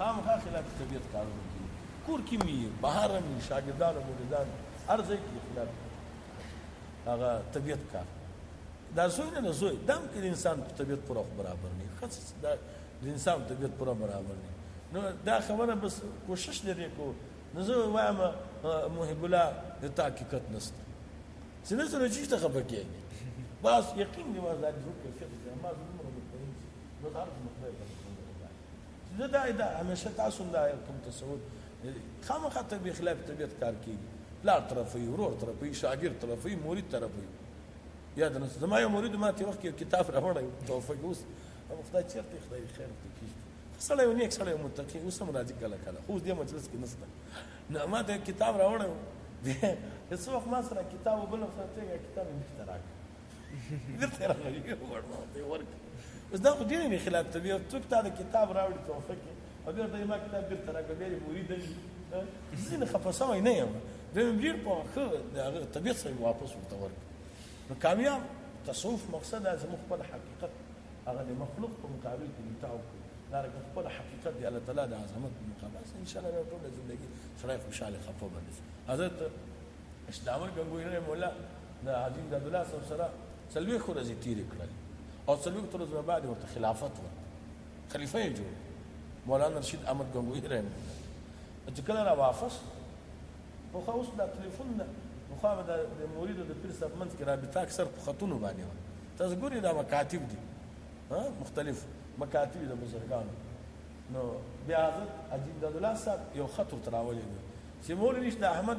خامخا خلاف طبیعت کارونه کوي کور کې مې بهر مې شاګردان او مریدان هر ځای کې خلاف هغه طبیعت کار دا زوی نه نه زوی دام کې د انسان په طبیعت پوره برابر نه خاص دا د انسان طبیعت پوره برابر نه نو دا خبره بس کوشش لري کو نو زه وایم محب الله د تحقیقت نشته سینه سره چې ته خبر کېږي بس یقین دی ما دا د روح کیفیت زما زړه نو دا نو خدای ته څنګه وایي چې زه دا دا همیشه تاسو دا کوم تصور خامخا ته به خلاف طبیعت کار کوي پلار طرفي ورور طرفي شاګرد طرفي مرید طرفي یا د نس زما یو مرید ما ته وخت کې کتاب راوړی توفیق اوس او خدای چیرته خدای خیر ته کیږي سړی ونیک سړی متقی اوس هم راځي کله کله خو دې مجلس کې نسته نه ما ته کتاب راوړی هیڅ وخت ما سره کتاب بل سره ته کتاب مې تراک دلته راغلی ورته ورک بس دا خو ډېر نه خلاف ته یو څوک تا د کتاب راوړي توفه کې او بیا ته ما کتاب بیرته راکړه بیا یې مرید نه زه نه خفه سوی نه یم بیا مې ډېر په ښه د هغه طبیعت سره واپس ورته ورک نو کامیاب تصوف مقصد دا زموږ خپل حقیقت هغه د مخلوق په مقابل کې نتاو کړو دا رکه خپل حقیقت دی الله تعالی د عظمت په مقابل ان شاء الله ټول ژوندۍ سره خوشاله خفه باندې حضرت اسلام ګنگوی رحم الله د حاجی امداد الله صاحب سره څلوېښت ورځې تېرې کړل او څلوېښت ورځې نه بعد ورته خلافت ورکړ خلیفه یې جوړ مولانا رشید احمد ګنګوی رحم الله چې کله را واپس خو خو اوس دا ټلیفون ده نو خو به د مرید او د پیر صاحب منځ کې رابطه اکثر په خطونو باندې وه تاسو ګورئ دا مکاتب دي مختلف مکاتب د بزرګانو نو بیا حضرت عجیب دادالله صاحب یو خط ورته راولېږه چې مولوي رشید احمد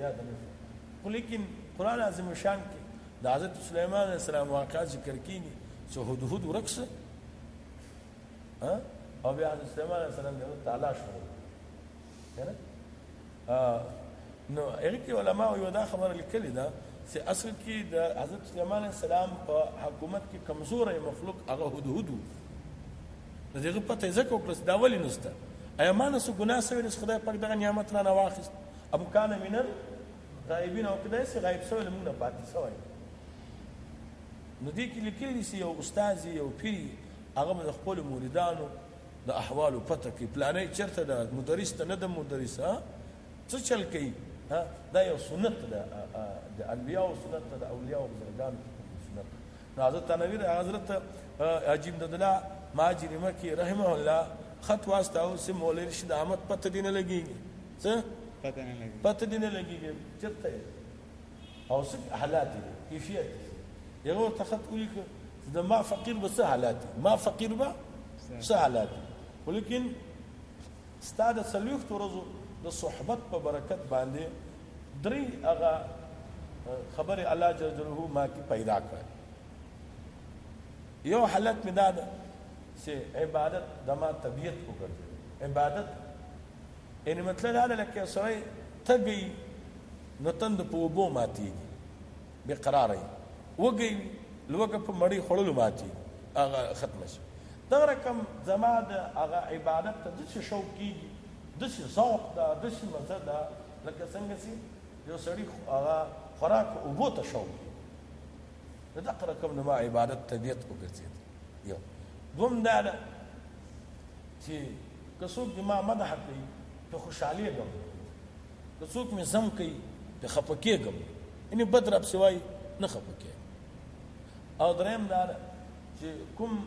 یاد نه شو خو لیکن قرآن عظیم شان کې د حضرت سلیمان علیه السلام واقعات ذکر کیږي چې هدهد ورک سه او بیا حضرت سلیمان علیه السلام یو تلاش وکړ کنه نو هغه کې علما یو دا خبره لیکلې ده چې اصل کې د حضرت سلیمان علیه السلام په حکومت کې کمزورې مخلوق هغه هدهد وو د دې په ته ځکه وکړه دا ولې نسته ایمانه سو ګناه سوي د خدای پاک دغه نعمت نه واخیست ام کان من الغائبین او کدای سي غائب سوی لمونږ نه پاتې سوی نو دې کې لیکلي دي چې یو استاد یو پیر هغه به د خپلو مریدانو د احوالو پته کوي پلانې چېرته ده مدرس ته نه ده مدرس ها څه چل کوي ها دا یو سنت ده د انبیاو سنت ده د اولیاو بزرګانو سنت ده نو حضرت تنویر حضرت عجیب ددلا ماجری مکی رحمه الله خط واسطه او سه مولوی رشید احمد پته دینه لګیږي څه پته نه لګیږي پته دې نه لګیږي چرته یې او څه حالات دي کیفیت یو ورته خط ولیکه چې د ما فقیر به څه حالات دي ما فقیر به څه حالات دي ولیکن ستا د څلوېښت ورځو د صحبت په برکت باندې درې هغه خبرې الله جل جلاله ما کې پیدا کړ یو حالت مې دا ده چې عبادت د ما طبیعت وګرځي عبادت یعنې مطلع دا ده لکه یو سړی تږی وي نو تند په اوبو ماتېږي بې قراره وي وږی وي لوږه په مړۍ خوړلو ماتېږي هغه ختمه شي دغه رقم زما د هغه عبادت ته داسې شوق کېږي داسې ذوق ده داسې مزه ده لکه څنګه چې یو سړي هغه خوراک اوبو ته شوق کېږي نو دغه رقم زما عبادت طبیعت وګرځېد یو دوم دا ده چي که څوک د ما مدح کوي په خوشحالېږم که څوک مې زم کوي په خفه کېږم یعنې بد راپسې وایي نه خفه کېږم او درېیم دا ده چې کوم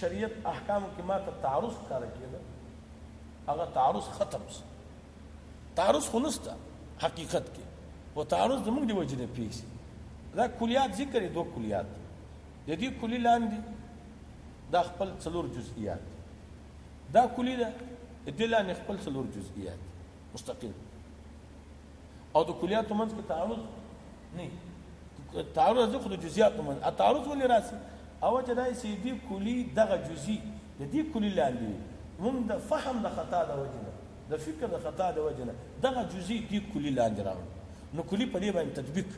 شریعت احکامو کې ما ته تعارض ښکاره کېده هغه تعارض ختم سو تعارض خو نسته حقیقت کې و تعارض زموږ د وجې نه پېښ دا کلیات ذکر یې دوه کلیات د دې کلي لاندې دا خپل څلور جزئیات دي دا کلی ده دې لاندې خپل څلور جزئیات دي مستقل او د کلیاتو منځ کې تعارض نه تعارض ځکه د جزئیاتو منځ تعارض ولې راسي او چې دا سې دي کلی دغه جزئی د دې کلی لاندې موږ د فهم د خطا د وجنه د فکر د خطا د وجنه دغه جزئی دې کلی لاندې راوړو نو کلی په دې باندې تطبیق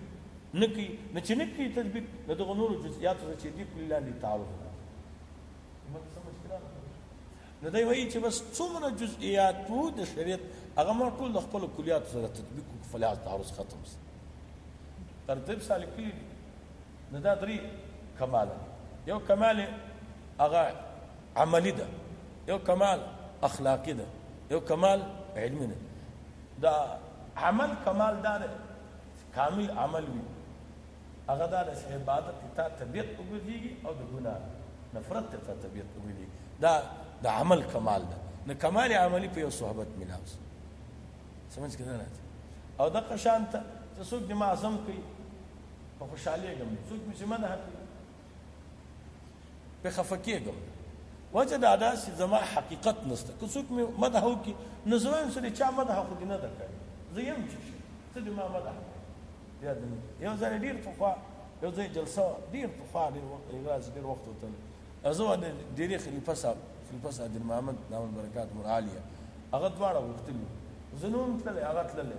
نه کوي، نو چې نه کېږي تطبیق، له دغو نورو جزئیاتو سره چې دې پولې لاندې تعارض نه لري. موږ څه مشکله نه کوو. نو دی وایي چې بس څومره جزئیات وو د شریعت، هغه موږ ټول د خپلو کلیاتو سره تطبیق کړو، په لحاظ تعارض ختم شو. ترتیب ستا لیکلي دي، نو دا درې کماله دي. یو کمال هغه عملي ده، یو کمال اخلاقي ده، یو کمال علمي ده. د عمل کمال دا دی کامل عمل وي هغه دا ده چې عبادت دې تا طبیعت وګرځېږي او د ګناه نفرت دې تا طبیعت وګرځېږي دا د عمل کمال ده نو کمال عملی په یو صحبت ملاو سي سمجھ کې نه راځي او دغه شان ته چې څوک دې معظم کوي په خوشحالېږم څوک مې چې مدح کوي په خفه کېږم وجه دا ده چې زما حقیقت نشته که څوک مې مدح وکړي نو زه وایم چې د چا مدح خو دې نه ده کړې زه یم چې شم ته دې ما مدح کړې بیا دې نه یو ځل ډېر پخوا یو ځای جلسه وه ډېر پخوا ډېر وخت راځي ډېر وخت وتل زه وه د ډېرې خلیفه صاحب خلیفه صاحب د محمد دامن برکات مور عالیه هغه دواړه غوښتلي زه نوم تللی هغه تللی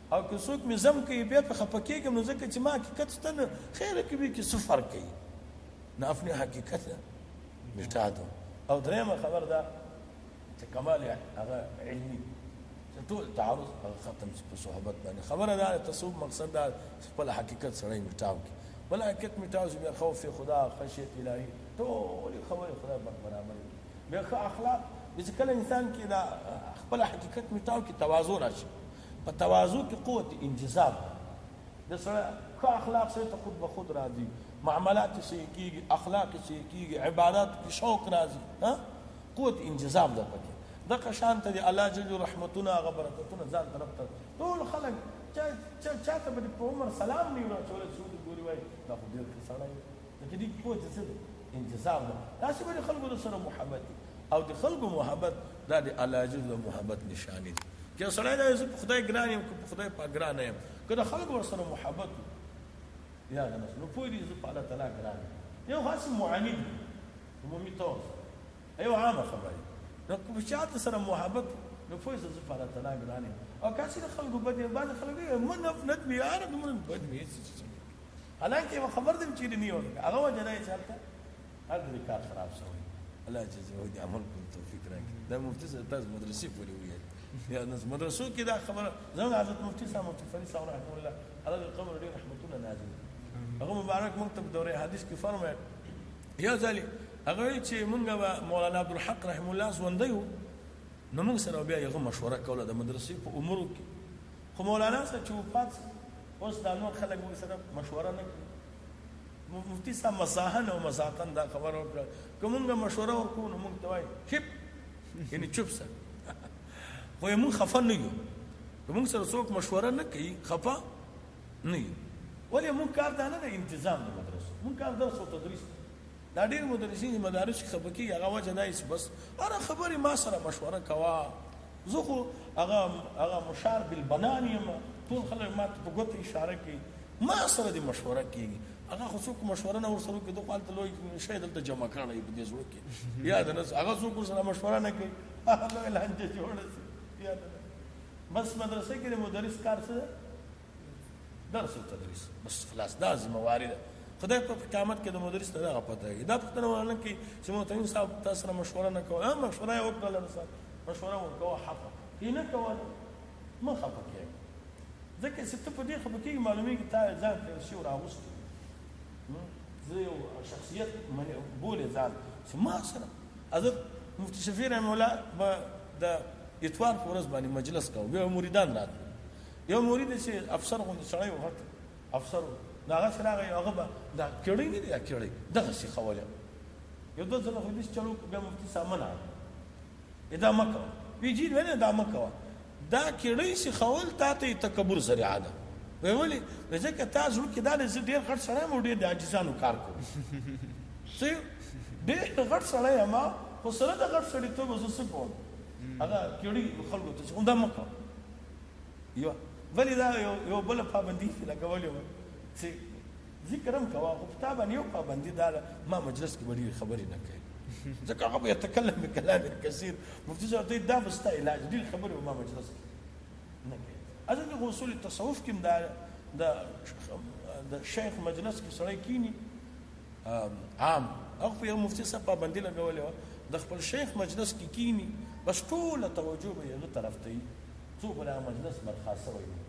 او که څوک مې ذم کوي بیا په خفه کېږم نو ځکه چې ما حقیقت شته نه خیر کې وي کې څه فرق کوي نه اپنی حقیقت مټا دو او درېمه خبر ده چې کمال هغه علمي چې ټول تعارض ختم شي په صحبت باندې خبره ده تصوف مقصد ده خپل حقیقت سره مټاو کې بل حقیقت مټاو شي بیا خوف خدا خشیت الهي ټول خبره خدا برابر دي بیا اخلاق چې کله انسان کې دا خپل حقیقت مټاو کې تواضع راشي په تواضع کې قوت انجذاب ده د سره ښه اخلاق سره ته خود به خود راځي معاملات سي کیږي اخلاق سي کیږي عبادت کې شوق راځي ها قوت انجذاب ده پکې د قشان ته الله جل رحمتونه غ برکتونه ځان طرف ته ټول خلک چا چا ته په عمر سلام نه رسول سود ګوري وای دا خو ډیر ښه سړی د طریق پوه چې څه دی انتظام ده داسې به د خلکو د سره محبت دي او د خلکو محبت دا د الله عزیز د محبت نشانې دي چې سړی دا زه په خدای ګران یم که په خدای پاک ګران یم که د خلکو ور سره محبت یا د نس نو پوه دي زه په الله تعالی ګران یم یو خاص معاند عمومي طور یو عامه خبره نو کوم چاته سره محبت نو پوه زه په الله تعالی ګران یم او کاسې د خلکو بد یم بعضې خلک وایي من افنت مې یاره دومره بد مې هېڅ حالانکه یوه خبر دې چیرې نه یو لګه هغه وجه دا یې چې هلته هر ځای کار خراب شوی الله چې زه دې عمل کول توفیق راکړي دا مفتي صاحب تاسو مدرسې پورې ویل یا نو مدرسو کې دا خبره زموږ حضرت مفتي صاحب مفتي فرید صاحب رحمه الله هغه قبر ډېر رحمتونه نازل هغه مبارک موږ ته په دورې حدیث کې فرمایل یو ځل هغه وایي چې مونږ به مولانا عبدالحق رحم الله ژوندی وو نو مونږ سره بیا یې مشوره کوله د مدرسې په امورو کې خو مولانا صاحب چې وفات شو اوس دا نور خلک موږ سره مشوره نه کوي مفتی صاحب مساحن او مساقن دا خبر ورکړه که مونږ مشوره ورکو نو مونږ ته وایي چپ یعنی چپ سه خو مونږ خفه نه یو که مونږ سره څوک مشوره نه کوي خفه نه یو ولې مونږ کار دا نه دی انتظام د مدرسو مونږ کار درس او تدریس دا ډیر مدرسین چې مدارس کې خپه کیږي هغه وجه دا چې بس هر خبرې ما سره مشوره کوه زه خو هغه هغه مشار بالبنان یم ټول خلک ما ته په ګوته اشاره کوي ما سره دې مشوره کیږي هغه خو څوک مشوره نه ورسره کوي دوی خپل لوی شی دلته جمع کړی په دې زړه کې یاد نه هغه څوک سره مشوره نه کوي هغه لانجه جوړه سي یاد بس مدرسې کې مدرس کار څه درس او تدریس بس خلاص دا ذمہ واری ده خدای په قیامت کې د مدرس ته دغه پته وي دا پښتنه ورنه کې چې مو تنګ صاحب تاسو سره مشوره نه کوله مشوره یې وکړه له سره مشوره ورکوه حق یې نه کوله مخ په کې ځکه چې ته په دې خبره کې معلومیږي تا ځان ته شی راوست زه یو شخصیت منه بولې ځان چې ما سره حضرت مفتی شفیع رحم الله د اتوار پر ورځ باندې مجلس کاوه به مریدان راته یو مرید چې افسر غوندې سړی و غټ افسر و نو هغسې راغی هغه به دا کیړی نه دی دا کیړی دغسې ښولی یو دوه ځله خو یې داسې چل وکړو بیا مفتي صاحب منع یې دا مه کوه وی جی نه دا مه کوه دا کیړی چې ښول تا ته تکبر ذریعه ده وی ولې وی ځکه تا زړه کې دا دی زه ډېر غټ سړی یم او ډېر د عاجزانو کار کوم څه ډېر غټ سړی یم خو سره د غټ سړیتوب زه څه کوم هغه کیړی خلکو ته چې همدا مه کوه یو ولی دا یو یو بل پابندی چې لګولې و چې ذکر هم کوا خو پتا باندې یو پابندی دا ما مجلس کې وړي خبرې نه کوي ځکه هغه به تکلم به کلام کثیر مفتی صاحب ته دا بستا علاج دې خبرې ما مجلس نه کوي اځه د اصول تصوف کې دا د د شیخ مجلس کې سړی کینی عام هغه په یو مفتی صاحب پابندي لګولې وه د خپل شیخ مجلس کې کینی بس ټوله توجه به یې هغه طرف ته وي څو خو دا مجلس برخا سوی وي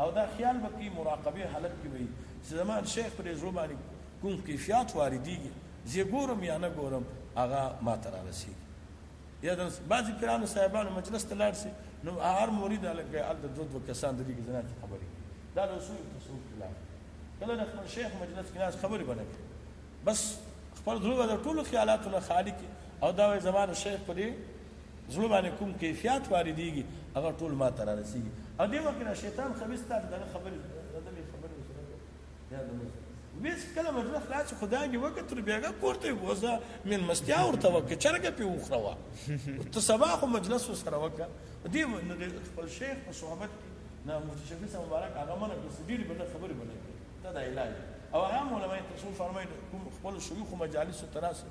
او دا خیال به کوي مراقبې حالت کې وي چې زما شیخ پرې زړه باندې کوم کیفیات واردېږي زه ګورم یا نه ګورم هغه ما ته رارسېږي یا د بعضې پیرانو صاحبانو مجلس ته لاړ شي نو هر مرید هلک به هلته دوه دوه کسان د دې کې زنان خبرې دا د اصول تصوف خلاف کله د خپل شیخ مجلس کې ناست خبرې بنه کوي بس خپل زړه د ټولو خیالاتو نه خالی کی او دا وایي زما د شیخ په دې زړه باندې کوم کیفیات واردېږي هغه ټول ما ته رارسېږي او دې وخت کې د شیطان خبیث تا ته دغه خبرې دغې خبرې ورسره کوي بیا د مجلس ویس کله مجلس خلاص شو خدای دې وکړه تر بېګا کور ته یې بوځه مېلمستیا ورته وکړه چرګه پې وخوره وه ته سبا خو مجلس ورسره وکړه دې نو د خپل شیخ په صحبت نه مفتی شفیع صاحب مبارک هغه منه کړو چې ډېرې به نه خبرې به نه کوي دا د علاج او عام علما یې تاسو فرمایي کوم خپلو شیوخو مجالسو ته راسئ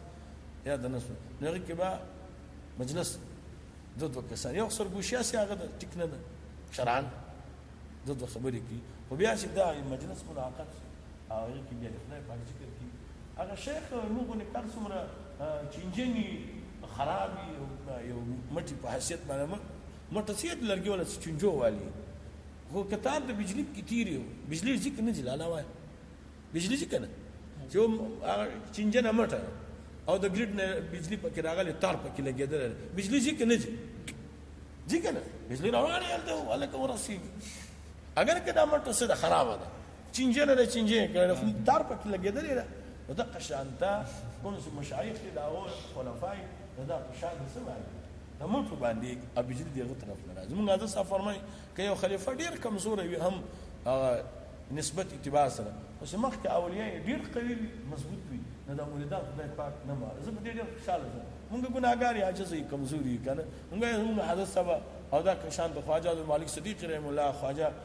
یا د نسو نو هغې کې به مجلس دوه دوه کسان یو سرګوشي هسې هغه د ټیک نه ده شرعن دوه دوه خبرې کوي خو بیا چې دا مجلس منعقد شي او هغې کې بیا د خدای پاک ذکر کوي هغه شیخ موږ غوندې کار څومره چینجني خراب یو مټي په حیثیت باندې مټه سید لرګي ولا چې چنجو والي خو کتاب د بجلی کې تیری و بجلی ذکر نه جلاله وای بجلی ذکر نه چې چنجه نه مټه او د ګریډ نه بجلی پکې راغله تار پکې لګیدل بجلی ذکر نه جی ذکر نه بجلی روانه یلته ولکه ورسیږي اگر کدا مټه سره خراب ده چنجه نه ده چنجه یې کړې ده خو دې تار پکې لګېدلې ده نو دقه شان ته کوم چې مشایخ دي د هغو خلفای نو دا په شان د څه باندې د موټو باندې ابجل دی هغه طرف نه راځي موږ دا څه فرمایي که یو خلیفه ډېر کمزوری وي هم هغه نسبت اتباع سره اوس مخکې اولیاء ډېر قوي وي مضبوط وي نو دا مریدان خدای پاک نه ماره زه په دې ډېر خوشحاله شوم مونږ ګناهګار یو عاجز یو کمزوري یو که نه مونږ یې زموږ حضرت صاحب او دا کشان د خواجه عبدالمالک صدیق رحم الله خواجه